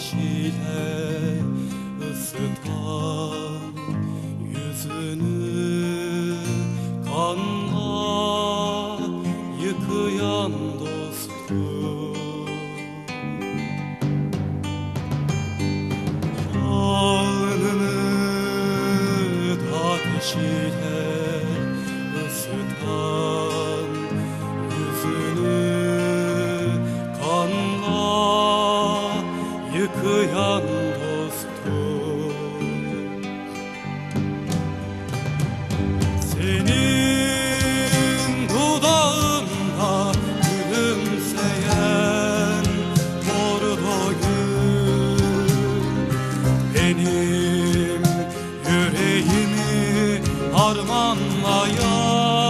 güneşiyle ısıtan yüzünü kanla yıkayan dostum. Alnını da ateşiyle yıkayan dostum. Senin dudağında gülümseyen bordo gül Benim yüreğimi harmanlayan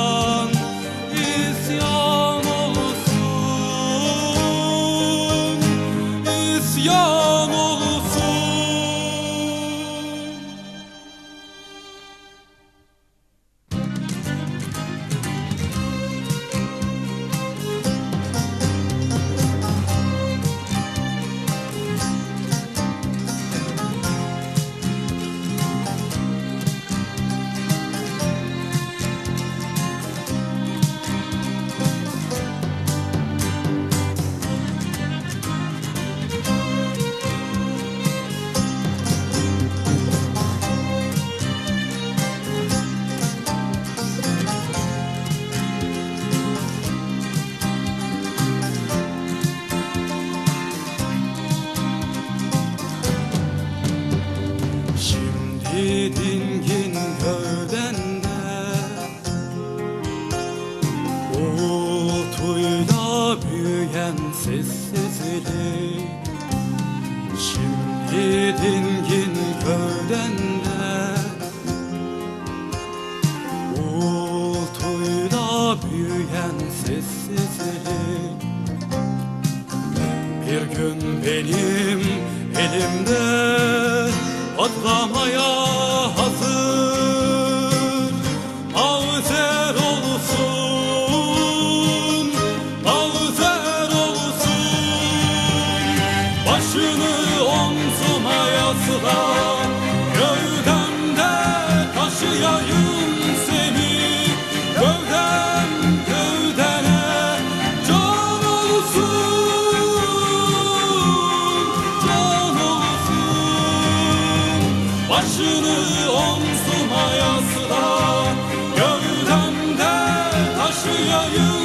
büyüyen sessizlik Şimdi dingin gövdende Uğultuyla büyüyen sessizlik Bir gün benim elimde patlamaya başını omzuma yasla Gövdemde taşıyayım